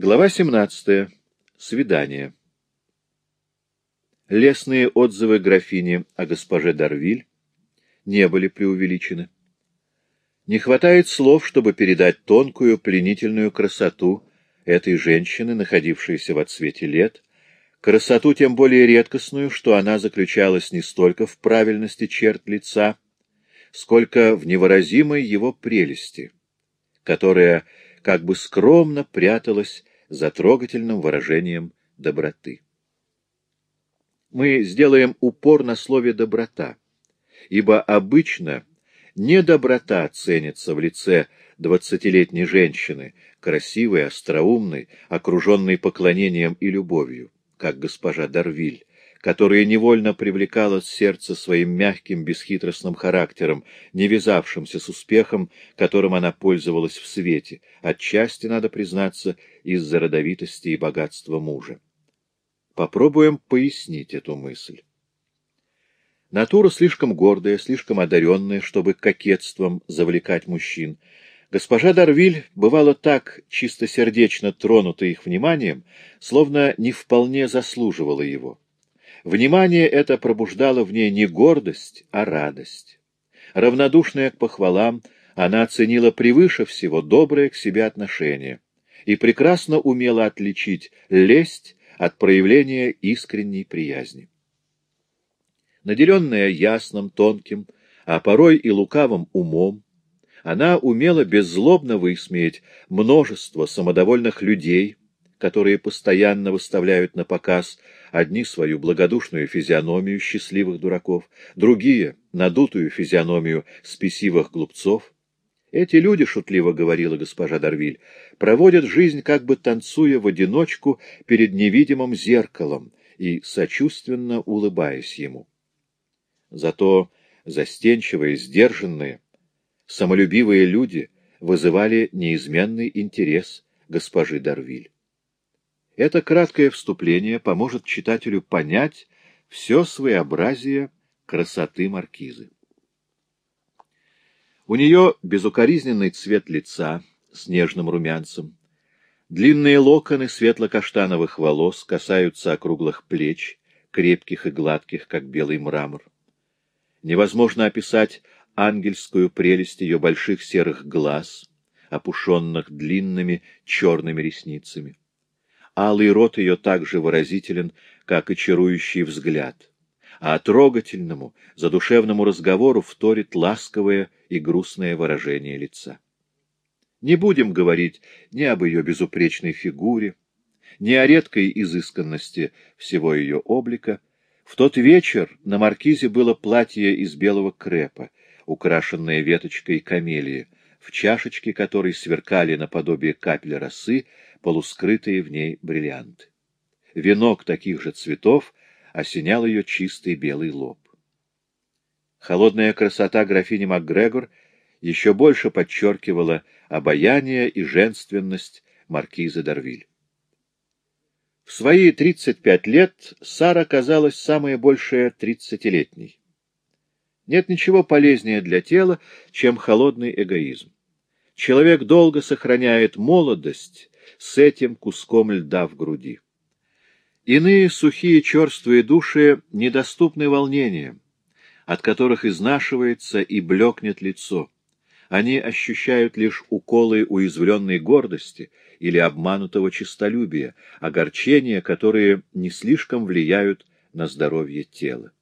Глава 17. Свидание. Лесные отзывы графини о госпоже Дарвиль не были преувеличены. Не хватает слов, чтобы передать тонкую, пленительную красоту этой женщины, находившейся в отсвете лет, красоту тем более редкостную, что она заключалась не столько в правильности черт лица, сколько в невыразимой его прелести, которая как бы скромно пряталась за трогательным выражением доброты. Мы сделаем упор на слове «доброта», ибо обычно недоброта ценится в лице двадцатилетней женщины, красивой, остроумной, окруженной поклонением и любовью, как госпожа Дарвиль, которая невольно привлекала сердце своим мягким, бесхитростным характером, не вязавшимся с успехом, которым она пользовалась в свете, отчасти, надо признаться, из-за родовитости и богатства мужа. Попробуем пояснить эту мысль. Натура слишком гордая, слишком одаренная, чтобы кокетством завлекать мужчин. Госпожа Дарвиль бывала так чистосердечно тронута их вниманием, словно не вполне заслуживала его. Внимание это пробуждало в ней не гордость, а радость. Равнодушная к похвалам, она оценила превыше всего доброе к себе отношение и прекрасно умела отличить лесть от проявления искренней приязни. Наделенная ясным, тонким, а порой и лукавым умом, она умела беззлобно высмеять множество самодовольных людей, которые постоянно выставляют на показ одни свою благодушную физиономию счастливых дураков, другие — надутую физиономию спесивых глупцов. Эти люди, — шутливо говорила госпожа Дарвиль, — проводят жизнь, как бы танцуя в одиночку перед невидимым зеркалом и сочувственно улыбаясь ему. Зато застенчивые, сдержанные, самолюбивые люди вызывали неизменный интерес госпожи Дарвиль. Это краткое вступление поможет читателю понять все своеобразие красоты маркизы. У нее безукоризненный цвет лица с нежным румянцем. Длинные локоны светло-каштановых волос касаются округлых плеч, крепких и гладких, как белый мрамор. Невозможно описать ангельскую прелесть ее больших серых глаз, опушенных длинными черными ресницами. Алый рот ее так же выразителен, как и чарующий взгляд. А трогательному, задушевному разговору вторит ласковое и грустное выражение лица. Не будем говорить ни об ее безупречной фигуре, ни о редкой изысканности всего ее облика. В тот вечер на маркизе было платье из белого крепа, украшенное веточкой камелии, в чашечке которой сверкали наподобие капель росы полускрытые в ней бриллианты. Венок таких же цветов осенял ее чистый белый лоб. Холодная красота графини МакГрегор еще больше подчеркивала обаяние и женственность маркизы Дарвиль. В свои 35 лет Сара казалась самая большая тридцатилетней. Нет ничего полезнее для тела, чем холодный эгоизм. Человек долго сохраняет молодость с этим куском льда в груди. Иные сухие черствые души недоступны волнениям, от которых изнашивается и блекнет лицо. Они ощущают лишь уколы уязвленной гордости или обманутого честолюбия, огорчения, которые не слишком влияют на здоровье тела.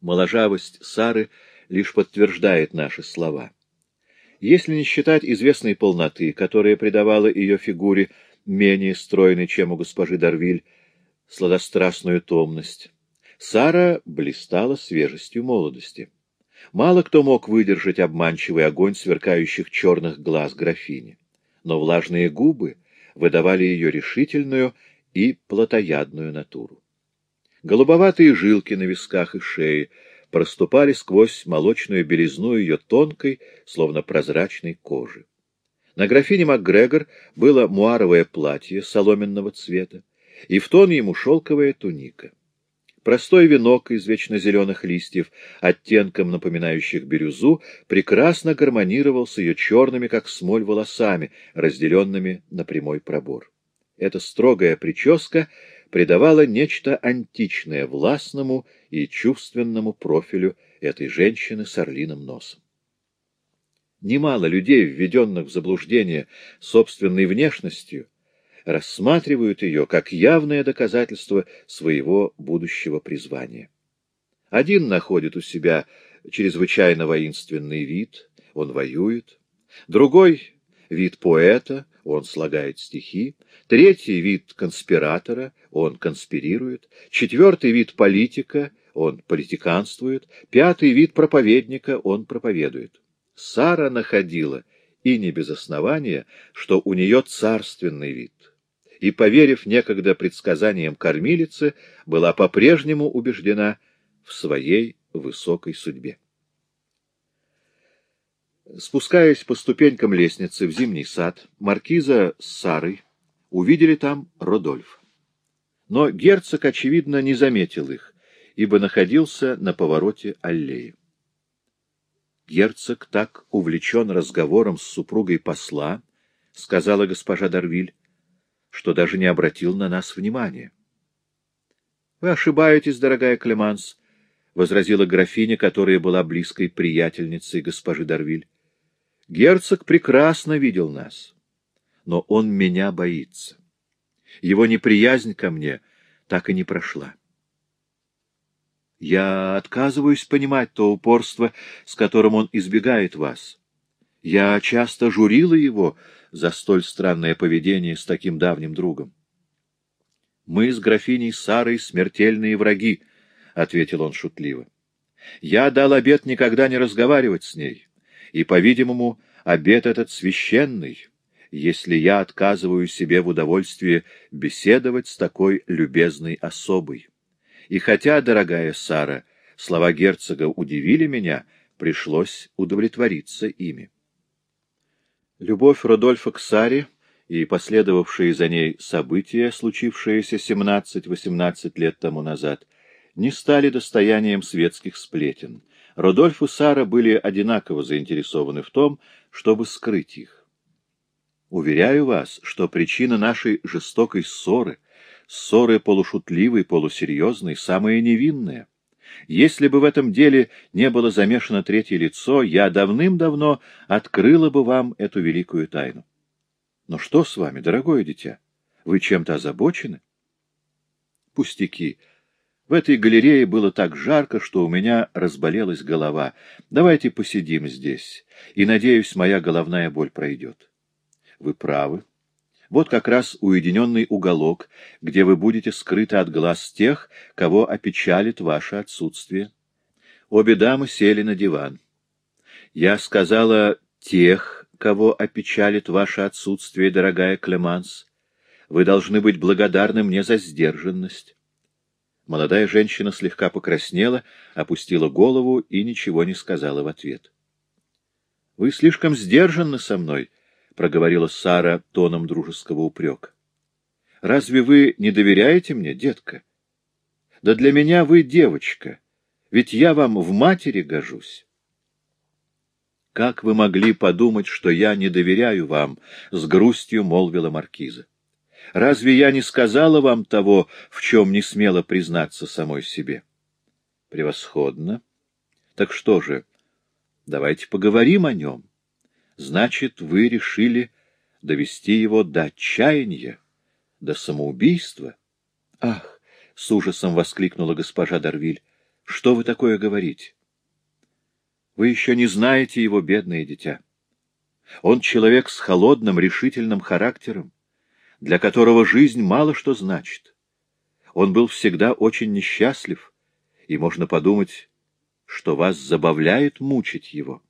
Моложавость Сары лишь подтверждает наши слова. Если не считать известной полноты, которая придавала ее фигуре менее стройной, чем у госпожи Дарвиль, сладострастную томность, Сара блистала свежестью молодости. Мало кто мог выдержать обманчивый огонь сверкающих черных глаз графини, но влажные губы выдавали ее решительную и плотоядную натуру. Голубоватые жилки на висках и шее — проступали сквозь молочную белизну ее тонкой, словно прозрачной кожи. На графине МакГрегор было муаровое платье соломенного цвета, и в тон ему шелковая туника. Простой венок из вечно зеленых листьев, оттенком напоминающих бирюзу, прекрасно гармонировал с ее черными, как смоль, волосами, разделенными на прямой пробор. Эта строгая прическа придавала нечто античное властному и чувственному профилю этой женщины с орлиным носом. Немало людей, введенных в заблуждение собственной внешностью, рассматривают ее как явное доказательство своего будущего призвания. Один находит у себя чрезвычайно воинственный вид, он воюет, другой — вид поэта, он слагает стихи, третий — вид конспиратора, он конспирирует, четвертый — вид политика, он политиканствует, пятый — вид проповедника, он проповедует. Сара находила, и не без основания, что у нее царственный вид и, поверив некогда предсказаниям кормилицы, была по-прежнему убеждена в своей высокой судьбе. Спускаясь по ступенькам лестницы в зимний сад, маркиза с Сарой увидели там Родольф. Но герцог, очевидно, не заметил их, ибо находился на повороте аллеи. Герцог так увлечен разговором с супругой посла, — сказала госпожа Дарвиль, что даже не обратил на нас внимания. — Вы ошибаетесь, дорогая Клеманс, — возразила графиня, которая была близкой приятельницей госпожи Дарвиль. — Герцог прекрасно видел нас, но он меня боится. Его неприязнь ко мне так и не прошла. Я отказываюсь понимать то упорство, с которым он избегает вас. Я часто журила его, за столь странное поведение с таким давним другом. — Мы с графиней Сарой смертельные враги, — ответил он шутливо. — Я дал обет никогда не разговаривать с ней, и, по-видимому, обет этот священный, если я отказываю себе в удовольствии беседовать с такой любезной особой. И хотя, дорогая Сара, слова герцога удивили меня, пришлось удовлетвориться ими. Любовь Рудольфа к Саре и последовавшие за ней события, случившиеся 17-18 лет тому назад, не стали достоянием светских сплетен. Рудольф и Сара были одинаково заинтересованы в том, чтобы скрыть их. Уверяю вас, что причина нашей жестокой ссоры, ссоры полушутливой, полусерьезной, самая невинная — если бы в этом деле не было замешано третье лицо, я давным-давно открыла бы вам эту великую тайну. Но что с вами, дорогое дитя? Вы чем-то озабочены? Пустяки. В этой галерее было так жарко, что у меня разболелась голова. Давайте посидим здесь, и, надеюсь, моя головная боль пройдет. Вы правы. Вот как раз уединенный уголок, где вы будете скрыты от глаз тех, кого опечалит ваше отсутствие. Обе дамы сели на диван. Я сказала «тех, кого опечалит ваше отсутствие, дорогая Клеманс. Вы должны быть благодарны мне за сдержанность». Молодая женщина слегка покраснела, опустила голову и ничего не сказала в ответ. — Вы слишком сдержанны со мной, — проговорила Сара тоном дружеского упрека. — Разве вы не доверяете мне, детка? Да для меня вы девочка, ведь я вам в матери гожусь. — Как вы могли подумать, что я не доверяю вам? — с грустью молвила маркиза. — Разве я не сказала вам того, в чем не смела признаться самой себе? — Превосходно. Так что же, давайте поговорим о нем. — Значит, вы решили довести его до отчаяния, до самоубийства? Ах! — с ужасом воскликнула госпожа Дарвиль. — Что вы такое говорите? Вы еще не знаете его, бедное дитя. Он человек с холодным, решительным характером, для которого жизнь мало что значит. Он был всегда очень несчастлив, и можно подумать, что вас забавляет мучить его.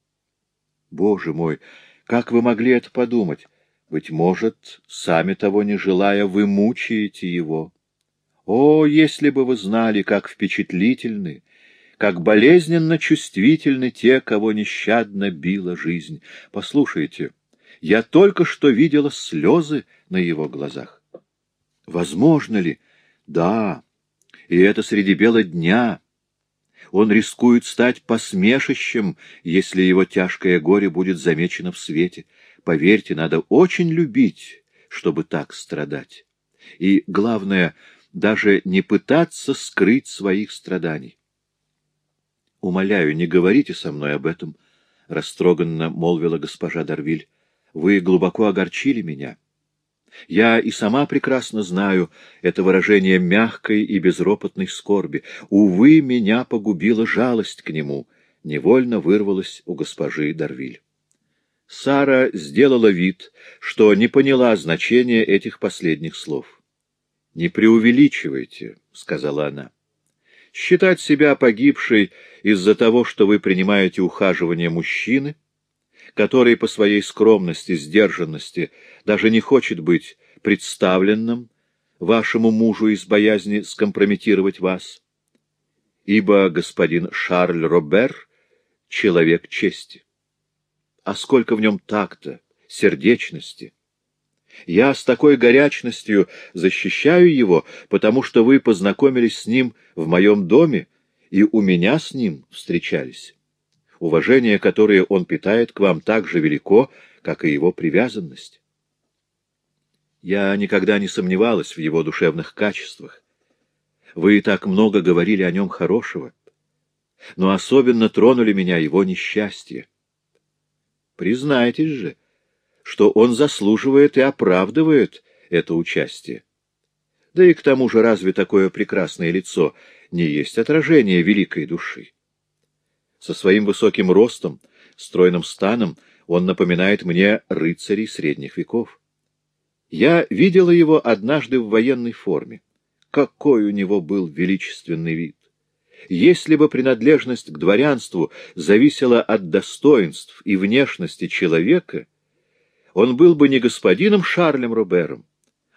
Боже мой, как вы могли это подумать? Быть может, сами того не желая, вы мучаете его. О, если бы вы знали, как впечатлительны, как болезненно чувствительны те, кого нещадно била жизнь. Послушайте, я только что видела слезы на его глазах. Возможно ли? Да, И это среди бела дня. Он рискует стать посмешищем, если его тяжкое горе будет замечено в свете. Поверьте, надо очень любить, чтобы так страдать. И, главное, даже не пытаться скрыть своих страданий. «Умоляю, не говорите со мной об этом», — растроганно молвила госпожа Дарвиль. «Вы глубоко огорчили меня». Я и сама прекрасно знаю это выражение мягкой и безропотной скорби. Увы, меня погубила жалость к нему, невольно вырвалась у госпожи Дарвиль. Сара сделала вид, что не поняла значения этих последних слов. «Не преувеличивайте», — сказала она. «Считать себя погибшей из-за того, что вы принимаете ухаживание мужчины, который по своей скромности, сдержанности даже не хочет быть представленным вашему мужу из боязни скомпрометировать вас, ибо господин Шарль Робер — человек чести. А сколько в нем такта, сердечности! Я с такой горячностью защищаю его, потому что вы познакомились с ним в моем доме и у меня с ним встречались. Уважение, которое он питает к вам, так же велико, как и его привязанность. Я никогда не сомневалась в его душевных качествах. Вы так много говорили о нем хорошего, но особенно тронули меня его несчастье. Признайтесь же, что он заслуживает и оправдывает это участие. Да и к тому же разве такое прекрасное лицо не есть отражение великой души? Со своим высоким ростом, стройным станом он напоминает мне рыцарей средних веков. Я видела его однажды в военной форме. Какой у него был величественный вид! Если бы принадлежность к дворянству зависела от достоинств и внешности человека, он был бы не господином Шарлем Робером,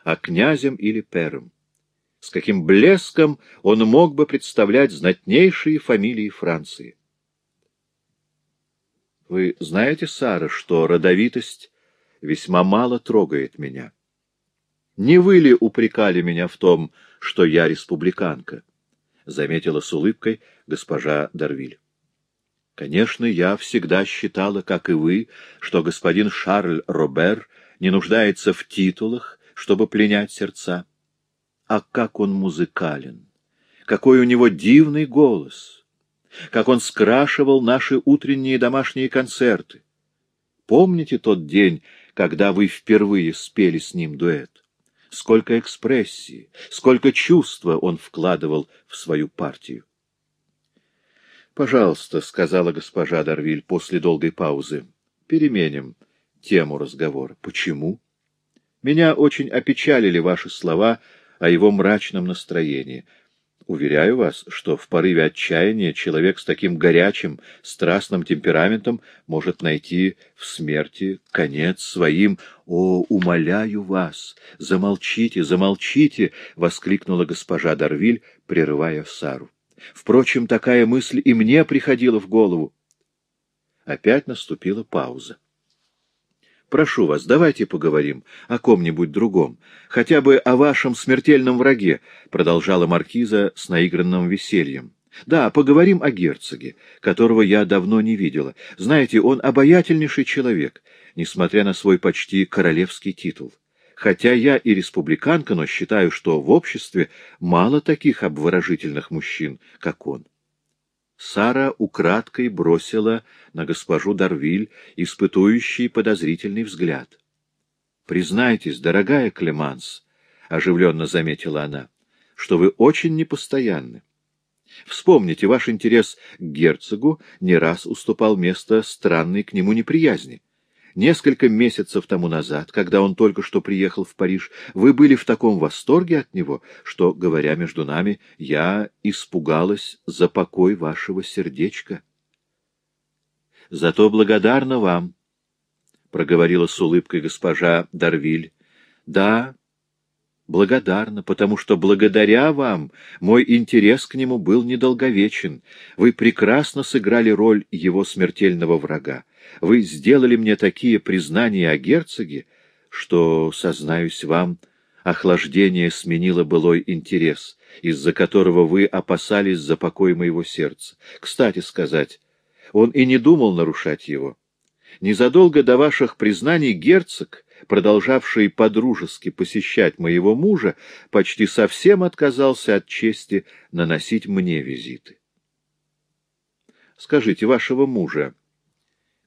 а князем или пером. С каким блеском он мог бы представлять знатнейшие фамилии Франции. Вы знаете, Сара, что родовитость весьма мало трогает меня. Не вы ли упрекали меня в том, что я республиканка? Заметила с улыбкой госпожа Дарвиль. Конечно, я всегда считала, как и вы, что господин Шарль Робер не нуждается в титулах, чтобы пленять сердца. А как он музыкален! Какой у него дивный голос! Как он скрашивал наши утренние домашние концерты. Помните тот день, когда вы впервые спели с ним дуэт? Сколько экспрессии, сколько чувства он вкладывал в свою партию. «Пожалуйста», — сказала госпожа Дарвиль после долгой паузы, — «переменим тему разговора». «Почему?» «Меня очень опечалили ваши слова о его мрачном настроении. Уверяю вас, что в порыве отчаяния человек с таким горячим, страстным темпераментом может найти в смерти конец своим. «О, умоляю вас! Замолчите, замолчите!» — воскликнула госпожа Дарвиль, прерывая Сару. «Впрочем, такая мысль и мне приходила в голову». Опять наступила пауза. Прошу вас, давайте поговорим о ком-нибудь другом, хотя бы о вашем смертельном враге, — продолжала маркиза с наигранным весельем. Да, поговорим о герцоге, которого я давно не видела. Знаете, он обаятельнейший человек, несмотря на свой почти королевский титул. Хотя я и республиканка, но считаю, что в обществе мало таких обворожительных мужчин, как он. Сара украдкой бросила на госпожу Дарвиль испытующий подозрительный взгляд. «Признайтесь, дорогая Клеманс», — оживленно заметила она, — «что вы очень непостоянны. Вспомните, ваш интерес к герцогу не раз уступал место странной к нему неприязни. Несколько месяцев тому назад, когда он только что приехал в Париж, вы были в таком восторге от него, что, говоря между нами, я испугалась за покой вашего сердечка. Зато благодарна вам, — проговорила с улыбкой госпожа Дарвиль. Да, благодарна, потому что благодаря вам мой интерес к нему был недолговечен. Вы прекрасно сыграли роль его смертельного врага. Вы сделали мне такие признания о герцоге, что, сознаюсь вам, охлаждение сменило былой интерес, из-за которого вы опасались за покой моего сердца. Кстати сказать, он и не думал нарушать его. Незадолго до ваших признаний герцог, продолжавший подружески посещать моего мужа, почти совсем отказался от чести наносить мне визиты. Скажите, вашего мужа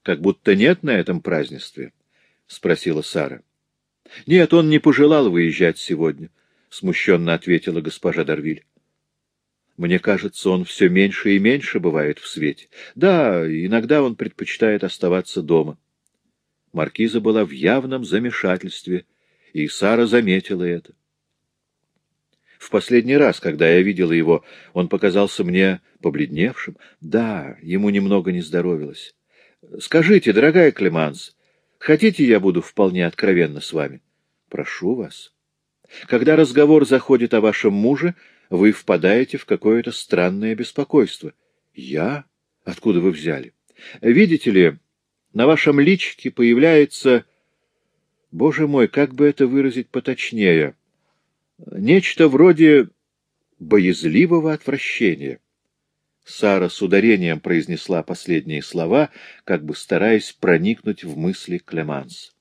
как будто нет на этом празднестве? — спросила Сара. — Нет, он не пожелал выезжать сегодня, — смущенно ответила госпожа Дарвиль. Мне кажется, он все меньше и меньше бывает в свете. Да, иногда он предпочитает оставаться дома. Маркиза была в явном замешательстве, и Сара заметила это. В последний раз, когда я видела его, он показался мне побледневшим. Да, ему немного не здоровилось. Скажите, дорогая Клеманс, хотите, я буду вполне откровенна с вами? Прошу вас. Когда разговор заходит о вашем муже, вы впадаете в какое-то странное беспокойство. Я? Откуда вы взяли? Видите ли, на вашем личике появляется... Боже мой, как бы это выразить поточнее? Нечто вроде боязливого отвращения. Сара с ударением произнесла последние слова, как бы стараясь проникнуть в мысли Клеманс.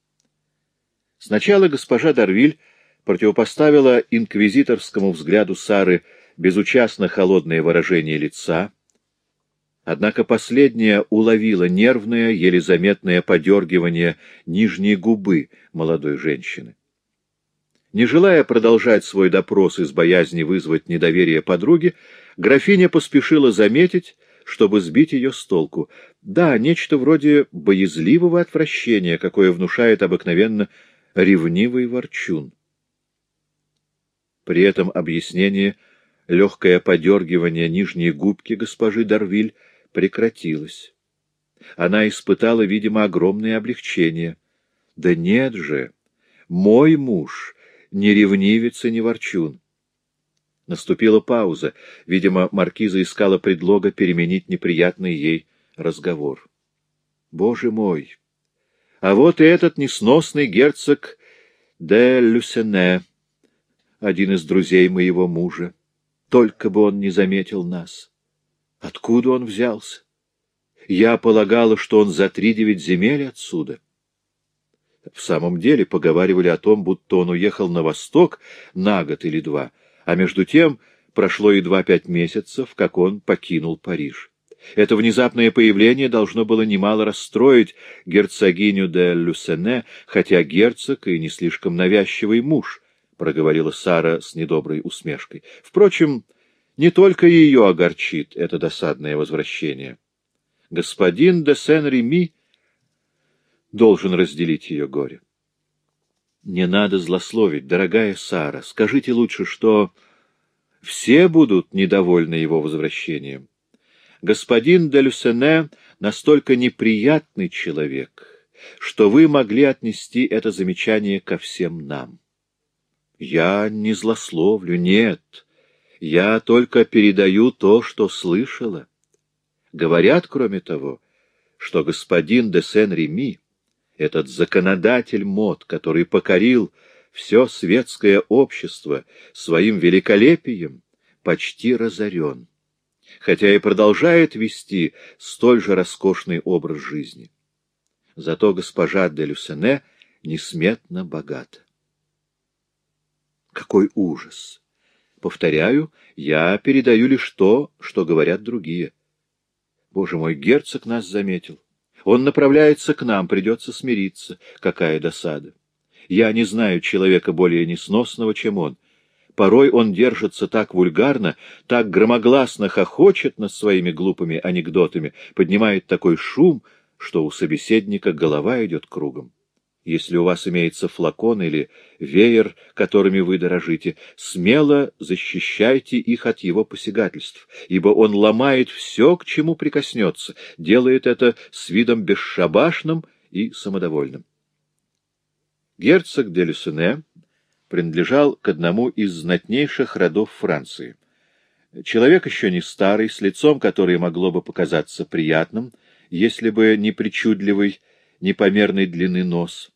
Сначала госпожа Дарвиль противопоставила инквизиторскому взгляду Сары безучастно холодное выражение лица, однако последняя уловила нервное, еле заметное подергивание нижней губы молодой женщины. Не желая продолжать свой допрос из боязни вызвать недоверие подруги, графиня поспешила заметить, чтобы сбить ее с толку. Да, нечто вроде боязливого отвращения, какое внушает обыкновенно ревнивый ворчун. При этом объяснение легкое подергивание нижней губки госпожи Дарвиль прекратилось. Она испытала, видимо, огромное облегчение. Да нет же, мой муж не ревнивец и не ворчун. Наступила пауза. Видимо, маркиза искала предлога переменить неприятный ей разговор. Боже мой! А вот и этот несносный герцог де Люсене, один из друзей моего мужа. Только бы он не заметил нас. Откуда он взялся? Я полагала, что он за три девять земель отсюда. В самом деле поговаривали о том, будто он уехал на восток на год или два, а между тем прошло едва пять месяцев, как он покинул Париж. Это внезапное появление должно было немало расстроить герцогиню де Люсене, хотя герцог и не слишком навязчивый муж — проговорила Сара с недоброй усмешкой. Впрочем, не только ее огорчит это досадное возвращение. Господин де Сен-Реми должен разделить ее горе. Не надо злословить, дорогая Сара. Скажите лучше, что все будут недовольны его возвращением. Господин де Люсене настолько неприятный человек, что вы могли отнести это замечание ко всем нам. Я не злословлю, нет. Я только передаю то, что слышала. Говорят, кроме того, что господин де Сен-Реми, этот законодатель мод, который покорил все светское общество своим великолепием, почти разорен, хотя и продолжает вести столь же роскошный образ жизни. Зато госпожа де Люсене несметно богата. Какой ужас! Повторяю, я передаю лишь то, что говорят другие. Боже мой, герцог нас заметил. Он направляется к нам, придется смириться. Какая досада! Я не знаю человека более несносного, чем он. Порой он держится так вульгарно, так громогласно хохочет над своими глупыми анекдотами, поднимает такой шум, что у собеседника голова идет кругом. Если у вас имеется флакон или веер, которыми вы дорожите, смело защищайте их от его посягательств, ибо он ломает все, к чему прикоснется, делает это с видом бесшабашным и самодовольным. Герцог де Люсене принадлежал к одному из знатнейших родов Франции. Человек еще не старый, с лицом, которое могло бы показаться приятным, если бы не причудливый, непомерной длины нос.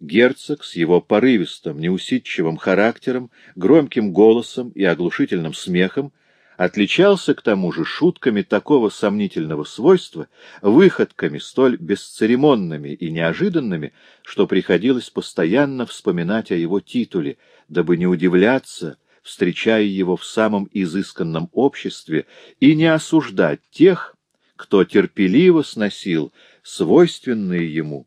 герцог с его порывистым, неусидчивым характером, громким голосом и оглушительным смехом отличался к тому же шутками такого сомнительного свойства, выходками столь бесцеремонными и неожиданными, что приходилось постоянно вспоминать о его титуле, дабы не удивляться, встречая его в самом изысканном обществе, и не осуждать тех, кто терпеливо сносил свойственные ему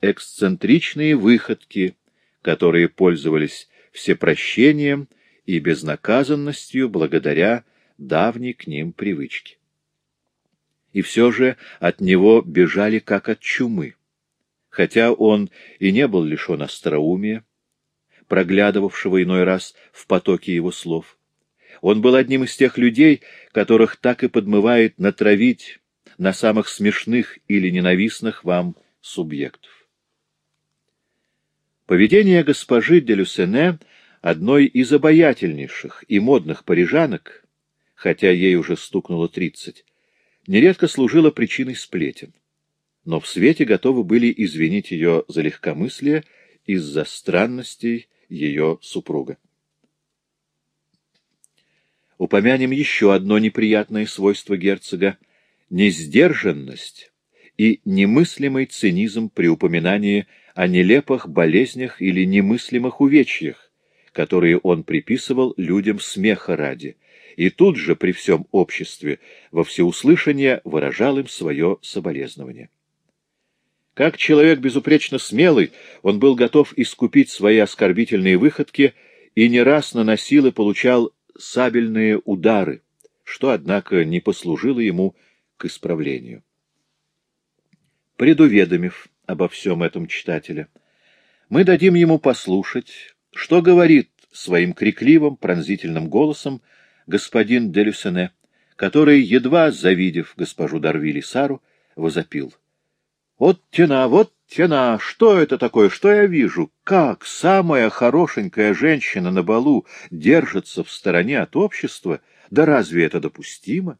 эксцентричные выходки, которые пользовались всепрощением и безнаказанностью благодаря давней к ним привычке. И все же от него бежали как от чумы, хотя он и не был лишен остроумия, проглядывавшего иной раз в потоке его слов. Он был одним из тех людей, которых так и подмывает натравить на самых смешных или ненавистных вам субъектов. Поведение госпожи де Люсене, одной из обаятельнейших и модных парижанок, хотя ей уже стукнуло тридцать, нередко служило причиной сплетен. Но в свете готовы были извинить ее за легкомыслие из-за странностей ее супруга. Упомянем еще одно неприятное свойство герцога — несдержанность и немыслимый цинизм при упоминании о нелепых болезнях или немыслимых увечьях, которые он приписывал людям смеха ради, и тут же при всем обществе во всеуслышание выражал им свое соболезнование. Как человек безупречно смелый, он был готов искупить свои оскорбительные выходки и не раз наносил и получал сабельные удары, что, однако, не послужило ему к исправлению. Предуведомив обо всем этом читателя, мы дадим ему послушать, что говорит своим крикливым, пронзительным голосом господин Делюсене, который, едва завидев госпожу Дарвили Сару, возопил — вот тена, вот тена, что это такое, что я вижу? Как самая хорошенькая женщина на балу держится в стороне от общества? Да разве это допустимо?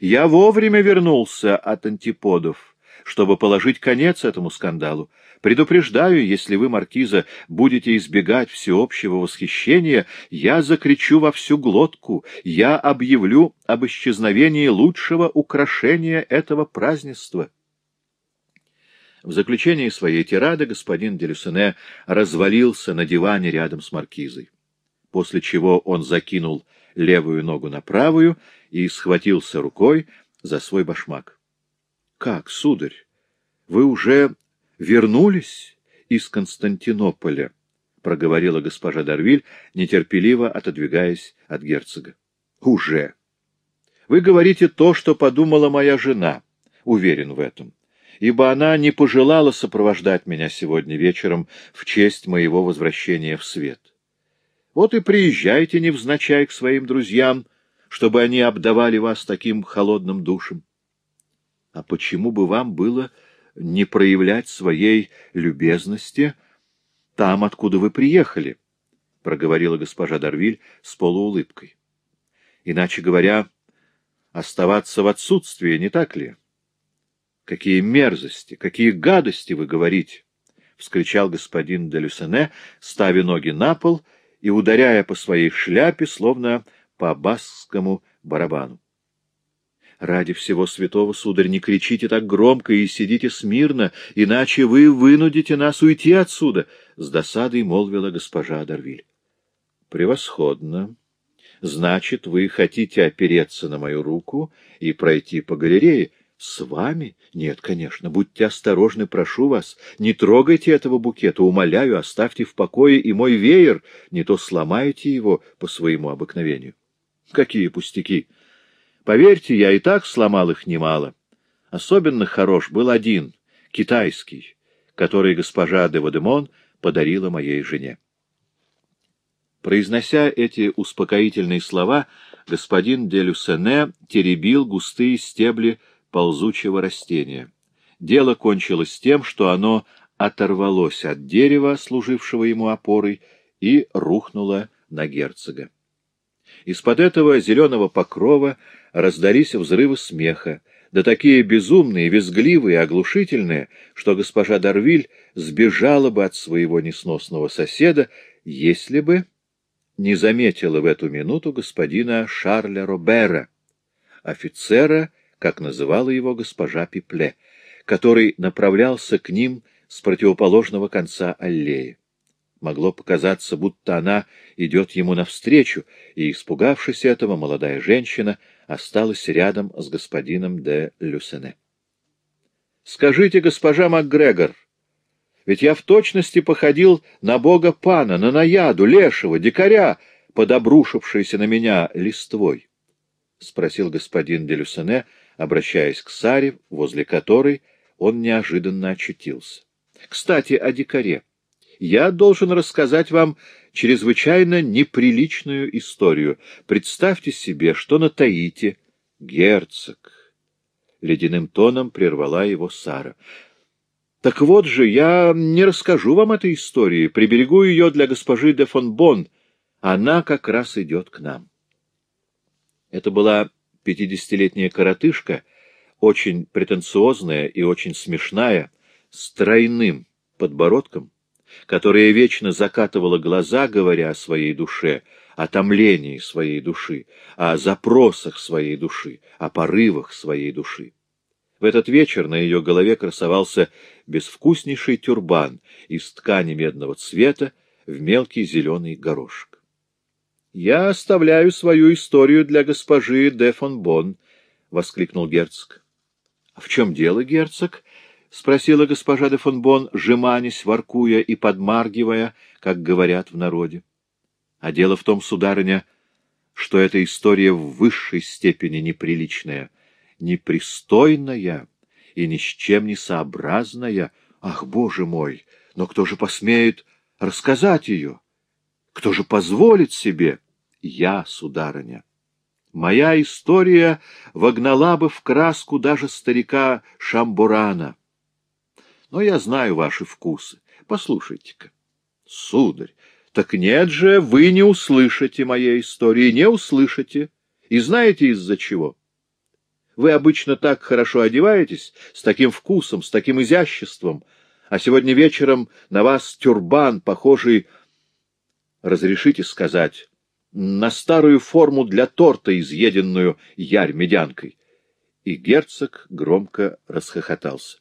Я вовремя вернулся от антиподов, чтобы положить конец этому скандалу. Предупреждаю, если вы, маркиза, будете избегать всеобщего восхищения, я закричу во всю глотку, я объявлю об исчезновении лучшего украшения этого празднества. В заключении своей тирады господин Делюсене развалился на диване рядом с маркизой, после чего он закинул левую ногу на правую и схватился рукой за свой башмак. — Как, сударь, вы уже вернулись из Константинополя? — проговорила госпожа Дарвиль, нетерпеливо отодвигаясь от герцога. — Уже. Вы говорите то, что подумала моя жена. Уверен в этом ибо она не пожелала сопровождать меня сегодня вечером в честь моего возвращения в свет. Вот и приезжайте невзначай к своим друзьям, чтобы они обдавали вас таким холодным душем. А почему бы вам было не проявлять своей любезности там, откуда вы приехали? — проговорила госпожа Дарвиль с полуулыбкой. — Иначе говоря, оставаться в отсутствии, не так ли? — Какие мерзости, какие гадости вы говорите! — вскричал господин де Люсене, ставя ноги на пол и ударяя по своей шляпе, словно по баскскому барабану. — Ради всего святого, сударь, не кричите так громко и сидите смирно, иначе вы вынудите нас уйти отсюда, — с досадой молвила госпожа Дарвиль. — Превосходно. Значит, вы хотите опереться на мою руку и пройти по галерее, — с вами? Нет, конечно. Будьте осторожны, прошу вас. Не трогайте этого букета, умоляю, оставьте в покое и мой веер, не то сломаете его по своему обыкновению. Какие пустяки! Поверьте, я и так сломал их немало. Особенно хорош был один, китайский, который госпожа де Вадемон подарила моей жене. Произнося эти успокоительные слова, господин де Люсене теребил густые стебли ползучего растения. Дело кончилось тем, что оно оторвалось от дерева, служившего ему опорой, и рухнуло на герцога. Из-под этого зеленого покрова раздались взрывы смеха, да такие безумные, визгливые, оглушительные, что госпожа Дарвиль сбежала бы от своего несносного соседа, если бы не заметила в эту минуту господина Шарля Робера, офицера, как называла его госпожа Пипле, который направлялся к ним с противоположного конца аллеи. Могло показаться, будто она идет ему навстречу, и, испугавшись этого, молодая женщина осталась рядом с господином де Люсене. — Скажите, госпожа МакГрегор, ведь я в точности походил на бога пана, на наяду, лешего, дикаря, подобрушившийся на меня листвой? — спросил господин де Люсене, обращаясь к Саре, возле которой он неожиданно очутился. — Кстати, о дикаре. Я должен рассказать вам чрезвычайно неприличную историю. Представьте себе, что на Таите герцог. Ледяным тоном прервала его Сара. Так вот же, я не расскажу вам этой истории, приберегу ее для госпожи де фон Бон. Она как раз идет к нам. Это была пятидесятилетняя коротышка, очень претенциозная и очень смешная, с тройным подбородком, которая вечно закатывала глаза, говоря о своей душе, о томлении своей души, о запросах своей души, о порывах своей души. В этот вечер на ее голове красовался безвкуснейший тюрбан из ткани медного цвета в мелкий зеленый горошек. — Я оставляю свою историю для госпожи де фон Бон, — воскликнул герцог. — В чем дело, герцог? — спросила госпожа де фон Бон, жеманясь, воркуя и подмаргивая, как говорят в народе. — А дело в том, сударыня, что эта история в высшей степени неприличная, непристойная и ни с чем не сообразная. Ах, боже мой! Но кто же посмеет рассказать ее? Кто же позволит себе? Я, сударыня. Моя история вогнала бы в краску даже старика Шамбурана. Но я знаю ваши вкусы. Послушайте-ка. Сударь, так нет же, вы не услышите моей истории, не услышите. И знаете из-за чего? Вы обычно так хорошо одеваетесь, с таким вкусом, с таким изяществом, а сегодня вечером на вас тюрбан, похожий, разрешите сказать, на старую форму для торта, изъеденную ярь-медянкой. И герцог громко расхохотался.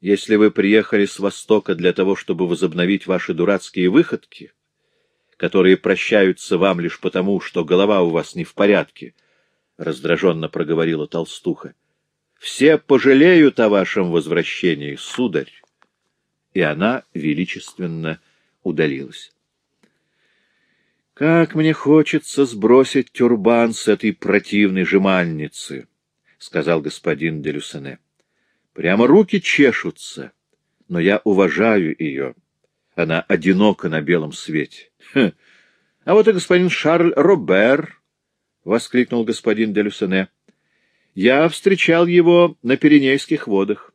Если вы приехали с Востока для того, чтобы возобновить ваши дурацкие выходки, которые прощаются вам лишь потому, что голова у вас не в порядке, — раздраженно проговорила толстуха, — все пожалеют о вашем возвращении, сударь. И она величественно удалилась. «Как мне хочется сбросить тюрбан с этой противной жеманницы», — сказал господин Делюсене. Прямо руки чешутся, но я уважаю ее. Она одинока на белом свете. Хм. А вот и господин Шарль Робер, — воскликнул господин де Люсене. Я встречал его на Пиренейских водах.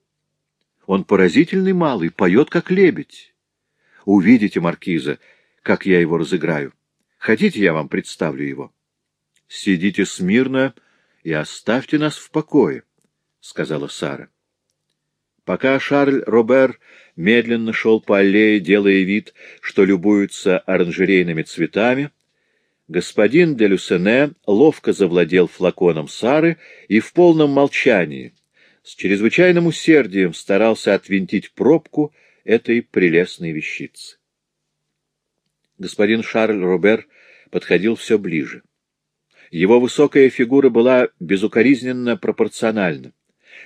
Он поразительный малый, поет как лебедь. Увидите, маркиза, как я его разыграю. Хотите, я вам представлю его? Сидите смирно и оставьте нас в покое, — сказала Сара. Пока Шарль Робер медленно шел по аллее, делая вид, что любуется оранжерейными цветами, господин де Люсене ловко завладел флаконом Сары и в полном молчании, с чрезвычайным усердием старался отвинтить пробку этой прелестной вещицы. Господин Шарль Робер подходил все ближе. Его высокая фигура была безукоризненно пропорциональна.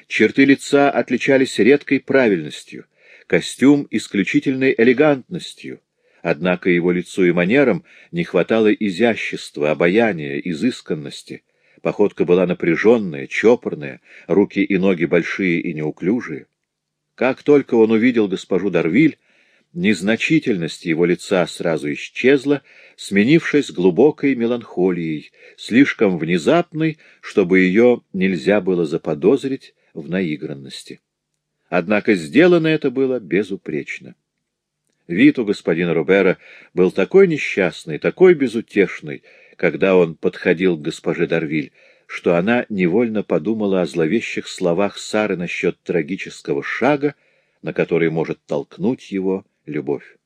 Черты лица отличались редкой правильностью, костюм — исключительной элегантностью, однако его лицу и манерам не хватало изящества, обаяния, изысканности. Походка была напряженная, чопорная, руки и ноги большие и неуклюжие. Как только он увидел госпожу Дарвиль, незначительность его лица сразу исчезла, сменившись глубокой меланхолией, слишком внезапной, чтобы ее нельзя было заподозрить в наигранности. Однако сделано это было безупречно. Вид у господина Робера был такой несчастный, такой безутешный, когда он подходил к госпоже Дарвиль, что она невольно подумала о зловещих словах Сары насчет трагического шага, на который может толкнуть его любовь.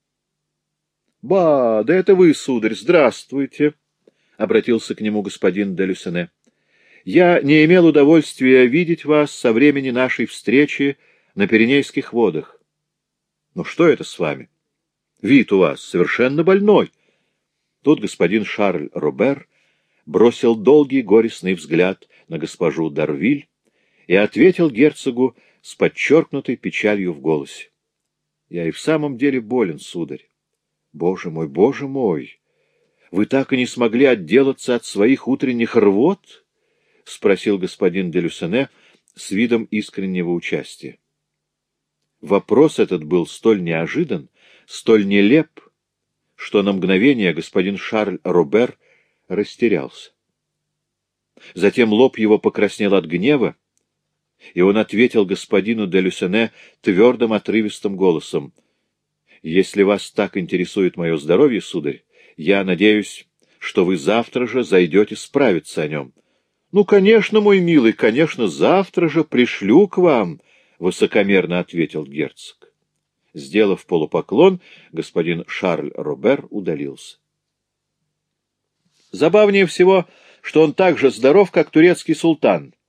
— Ба, да это вы, сударь, здравствуйте! — обратился к нему господин де Люсене. — Я не имел удовольствия видеть вас со времени нашей встречи на Пиренейских водах. — Ну что это с вами? Вид у вас совершенно больной. Тут господин Шарль Робер бросил долгий горестный взгляд на госпожу Дарвиль и ответил герцогу с подчеркнутой печалью в голосе. — Я и в самом деле болен, сударь. Боже мой, боже мой! Вы так и не смогли отделаться от своих утренних рвот? — спросил господин де Люсене с видом искреннего участия. Вопрос этот был столь неожидан, столь нелеп, что на мгновение господин Шарль Робер растерялся. Затем лоб его покраснел от гнева, и он ответил господину де Люсене твердым отрывистым голосом. — Если вас так интересует мое здоровье, сударь, я надеюсь, что вы завтра же зайдете справиться о нем. — Ну, конечно, мой милый, конечно, завтра же пришлю к вам, — высокомерно ответил герцог. Сделав полупоклон, господин Шарль Робер удалился. Забавнее всего, что он так же здоров, как турецкий султан, —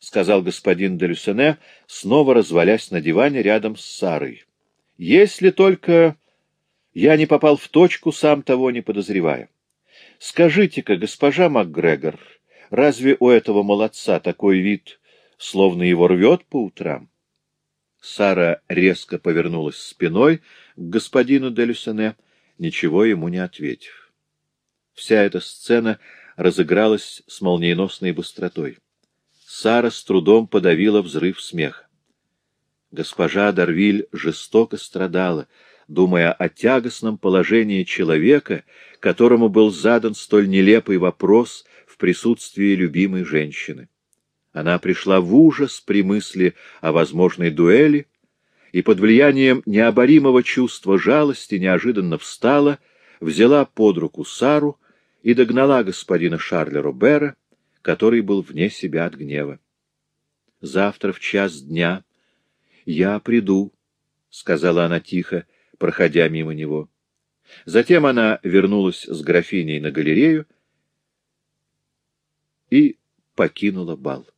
сказал господин де Люсене, снова развалясь на диване рядом с Сарой. — Если только я не попал в точку, сам того не подозревая. Скажите-ка, госпожа МакГрегор, разве у этого молодца такой вид, словно его рвет по утрам? Сара резко повернулась спиной к господину де Люсене, ничего ему не ответив. Вся эта сцена разыгралась с молниеносной быстротой. Сара с трудом подавила взрыв смеха. Госпожа Дарвиль жестоко страдала, думая о тягостном положении человека, которому был задан столь нелепый вопрос в присутствии любимой женщины. Она пришла в ужас при мысли о возможной дуэли и под влиянием необоримого чувства жалости неожиданно встала, взяла под руку Сару и догнала господина Шарля Робера, который был вне себя от гнева. «Завтра в час дня я приду», — сказала она тихо, проходя мимо него. Затем она вернулась с графиней на галерею и покинула бал.